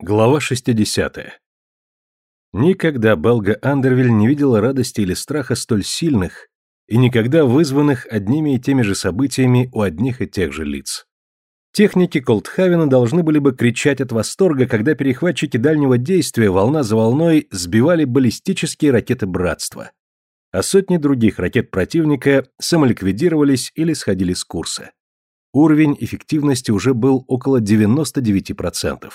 Глава 60. Никогда Белга Андервиль не видела радости или страха столь сильных и никогда вызванных одними и теми же событиями у одних и тех же лиц. Техники Колдхавена должны были бы кричать от восторга, когда перехватчики дальнего действия волна за волной сбивали баллистические ракеты Братства, а сотни других ракет противника самоликвидировались или сходили с курса. Уровень эффективности уже был около 99%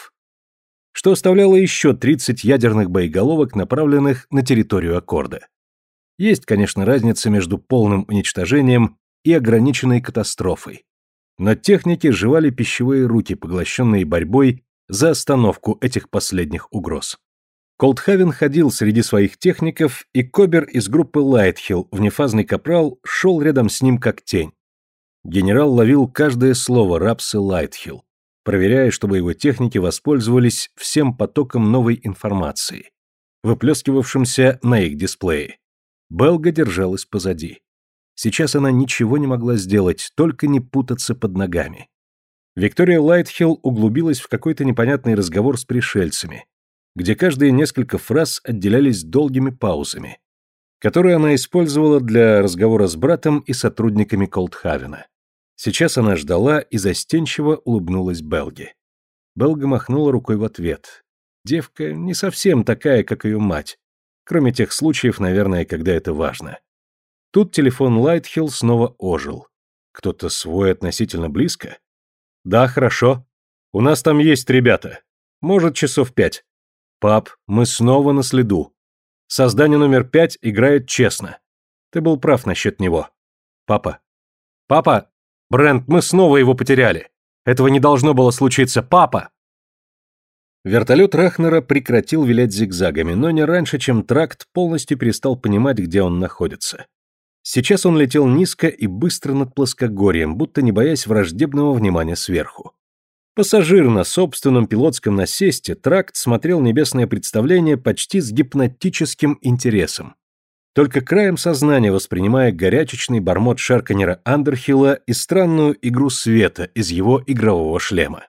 что оставляло еще 30 ядерных боеголовок, направленных на территорию Аккорда. Есть, конечно, разница между полным уничтожением и ограниченной катастрофой. Но техники жевали пищевые руки, поглощенные борьбой за остановку этих последних угроз. Колдхавен ходил среди своих техников, и Кобер из группы Лайтхилл, внефазный капрал, шел рядом с ним как тень. Генерал ловил каждое слово Рапсы Лайтхилл проверяя, чтобы его техники воспользовались всем потоком новой информации, выплескивавшимся на их дисплее. Белга держалась позади. Сейчас она ничего не могла сделать, только не путаться под ногами. Виктория Лайтхилл углубилась в какой-то непонятный разговор с пришельцами, где каждые несколько фраз отделялись долгими паузами, которые она использовала для разговора с братом и сотрудниками Колдхавена. Сейчас она ждала и застенчиво улыбнулась Белге. Белга махнула рукой в ответ. Девка не совсем такая, как ее мать. Кроме тех случаев, наверное, когда это важно. Тут телефон Лайтхилл снова ожил. Кто-то свой относительно близко? Да, хорошо. У нас там есть ребята. Может, часов пять. Пап, мы снова на следу. Создание номер пять играет честно. Ты был прав насчет него. Папа. Папа, Брент, мы снова его потеряли. Этого не должно было случиться, папа!» Вертолет Рахнера прекратил вилять зигзагами, но не раньше, чем тракт полностью перестал понимать, где он находится. Сейчас он летел низко и быстро над плоскогорьем, будто не боясь враждебного внимания сверху. Пассажир на собственном пилотском насесте, тракт смотрел небесное представление почти с гипнотическим интересом только краем сознания воспринимая горячечный бормот Шарканера Андерхилла и странную игру света из его игрового шлема.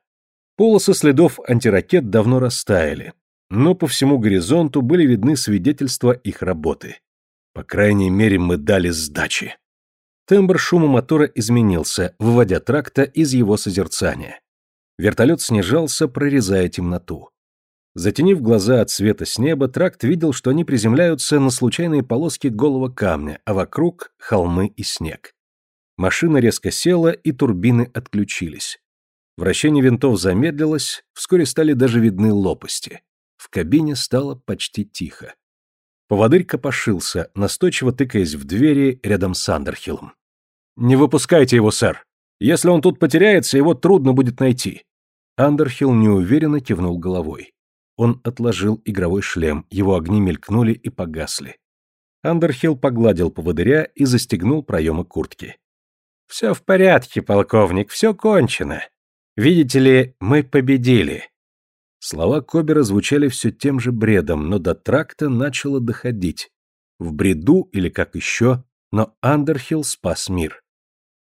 Полосы следов антиракет давно растаяли, но по всему горизонту были видны свидетельства их работы. По крайней мере, мы дали сдачи. Тембр шума мотора изменился, выводя тракта из его созерцания. Вертолет снижался, прорезая темноту. Затенив глаза от света с неба, тракт видел, что они приземляются на случайные полоски голого камня, а вокруг — холмы и снег. Машина резко села, и турбины отключились. Вращение винтов замедлилось, вскоре стали даже видны лопасти. В кабине стало почти тихо. Поводырь копошился, настойчиво тыкаясь в двери рядом с Андерхиллом. «Не выпускайте его, сэр. Если он тут потеряется, его трудно будет найти». Андерхилл неуверенно кивнул головой. Он отложил игровой шлем, его огни мелькнули и погасли. Андерхилл погладил поводыря и застегнул проемы куртки. «Все в порядке, полковник, все кончено. Видите ли, мы победили». Слова Кобера звучали все тем же бредом, но до тракта начало доходить. В бреду или как еще, но Андерхилл спас мир.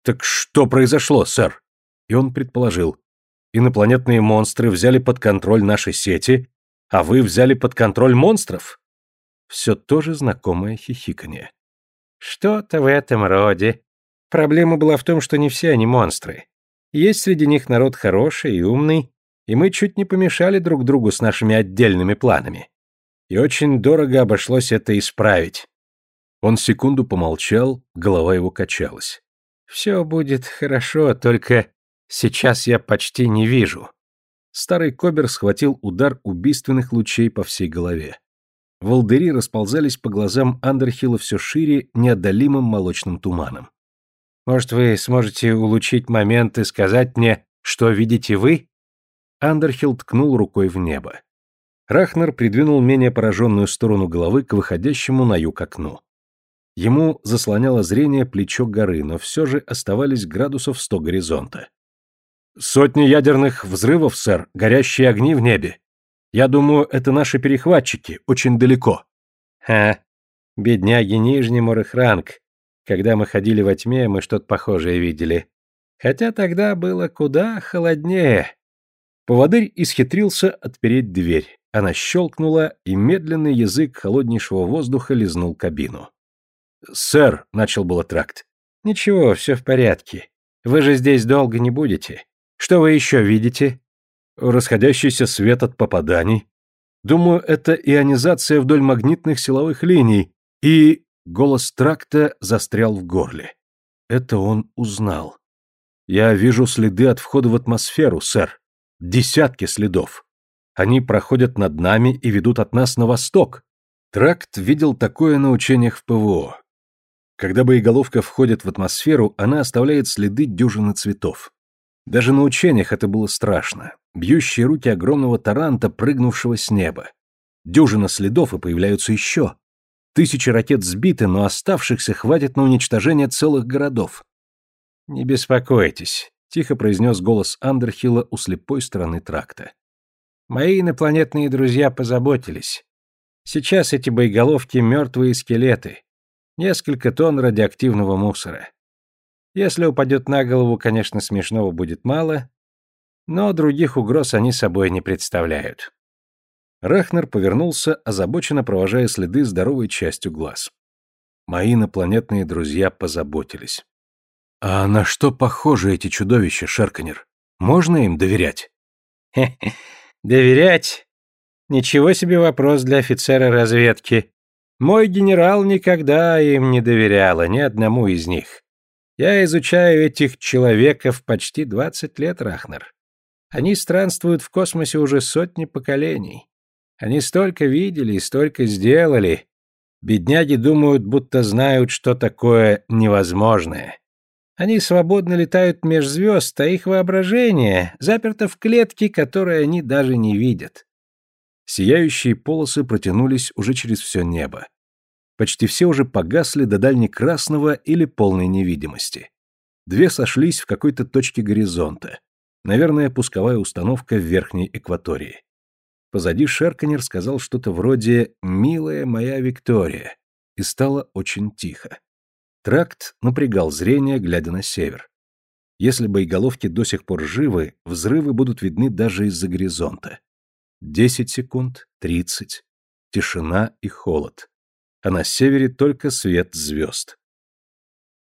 «Так что произошло, сэр?» И он предположил. Инопланетные монстры взяли под контроль наши сети а вы взяли под контроль монстров? Все то же знакомое хихиканье. Что-то в этом роде. Проблема была в том, что не все они монстры. Есть среди них народ хороший и умный, и мы чуть не помешали друг другу с нашими отдельными планами. И очень дорого обошлось это исправить. Он секунду помолчал, голова его качалась. «Все будет хорошо, только сейчас я почти не вижу. Старый Кобер схватил удар убийственных лучей по всей голове. Волдыри расползались по глазам Андерхилла все шире неодолимым молочным туманом. «Может, вы сможете улучшить момент и сказать мне, что видите вы?» Андерхилл ткнул рукой в небо. Рахнер придвинул менее пораженную сторону головы к выходящему на юг окну. Ему заслоняло зрение плечо горы, но все же оставались градусов сто горизонта. Сотни ядерных взрывов, сэр, горящие огни в небе. Я думаю, это наши перехватчики, очень далеко. Ха, бедняги Нижний Морехранг. Когда мы ходили во тьме, мы что-то похожее видели. Хотя тогда было куда холоднее. Поводырь исхитрился отпереть дверь. Она щелкнула, и медленный язык холоднейшего воздуха лизнул кабину. «Сэр», — начал было тракт. «Ничего, все в порядке. Вы же здесь долго не будете. Что вы еще видите?» «Расходящийся свет от попаданий. Думаю, это ионизация вдоль магнитных силовых линий. И...» Голос тракта застрял в горле. Это он узнал. «Я вижу следы от входа в атмосферу, сэр. Десятки следов. Они проходят над нами и ведут от нас на восток. Тракт видел такое на учениях в ПВО. Когда боеголовка входит в атмосферу, она оставляет следы дюжины цветов. Даже на учениях это было страшно. Бьющие руки огромного таранта, прыгнувшего с неба. Дюжина следов, и появляются еще. Тысячи ракет сбиты, но оставшихся хватит на уничтожение целых городов. «Не беспокойтесь», — тихо произнес голос Андерхилла у слепой стороны тракта. «Мои инопланетные друзья позаботились. Сейчас эти боеголовки — мертвые скелеты. Несколько тонн радиоактивного мусора. Если упадет на голову, конечно, смешного будет мало, но других угроз они собой не представляют. Рахнер повернулся, озабоченно провожая следы здоровой частью глаз. Мои инопланетные друзья позаботились. А на что похожи эти чудовища, Шерканер? Можно им доверять? Хе-хе, доверять? Ничего себе вопрос для офицера разведки. Мой генерал никогда им не доверяла, ни одному из них. Я изучаю этих человеков почти 20 лет, Рахнер. Они странствуют в космосе уже сотни поколений. Они столько видели и столько сделали. Бедняги думают, будто знают, что такое невозможное. Они свободно летают меж звезд, а их воображение заперто в клетке, которые они даже не видят. Сияющие полосы протянулись уже через все небо. Почти все уже погасли до дальней красного или полной невидимости. Две сошлись в какой-то точке горизонта. Наверное, пусковая установка в верхней экватории. Позади Шерканер сказал что-то вроде «Милая моя Виктория», и стало очень тихо. Тракт напрягал зрение, глядя на север. Если боеголовки до сих пор живы, взрывы будут видны даже из-за горизонта. Десять секунд, тридцать. Тишина и холод. А на севере только свет звезд.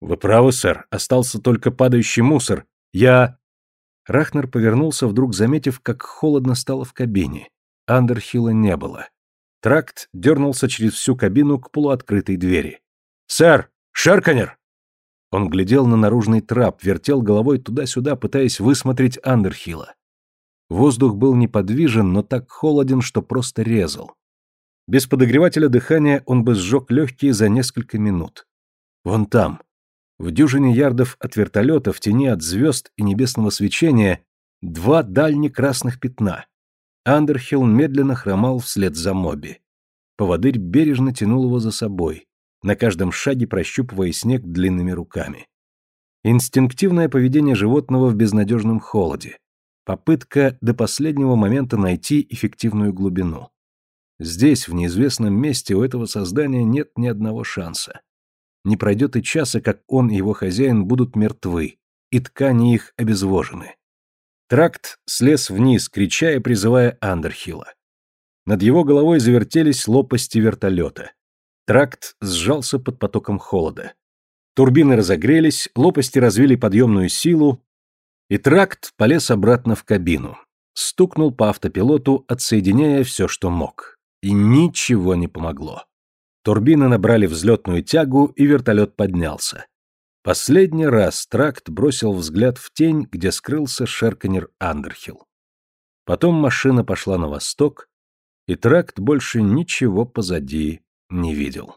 «Вы правы, сэр. Остался только падающий мусор. Я...» Рахнер повернулся, вдруг заметив, как холодно стало в кабине. Андерхилла не было. Тракт дернулся через всю кабину к полуоткрытой двери. «Сэр! Шерканер!» Он глядел на наружный трап, вертел головой туда-сюда, пытаясь высмотреть Андерхилла. Воздух был неподвижен, но так холоден, что просто резал. Без подогревателя дыхания он бы сжег легкие за несколько минут. Вон там, в дюжине ярдов от вертолета, в тени от звезд и небесного свечения, два дальних красных пятна. Андерхилл медленно хромал вслед за Моби. Поводырь бережно тянул его за собой, на каждом шаге прощупывая снег длинными руками. Инстинктивное поведение животного в безнадежном холоде. Попытка до последнего момента найти эффективную глубину. Здесь, в неизвестном месте, у этого создания нет ни одного шанса. Не пройдет и часа, как он и его хозяин будут мертвы, и ткани их обезвожены. Тракт слез вниз, крича и призывая Андерхилла. Над его головой завертелись лопасти вертолета. Тракт сжался под потоком холода. Турбины разогрелись, лопасти развили подъемную силу, и тракт полез обратно в кабину. Стукнул по автопилоту, отсоединяя все, что мог. И ничего не помогло. Турбины набрали взлетную тягу, и вертолет поднялся. Последний раз тракт бросил взгляд в тень, где скрылся Шерканер Андерхилл. Потом машина пошла на восток, и тракт больше ничего позади не видел.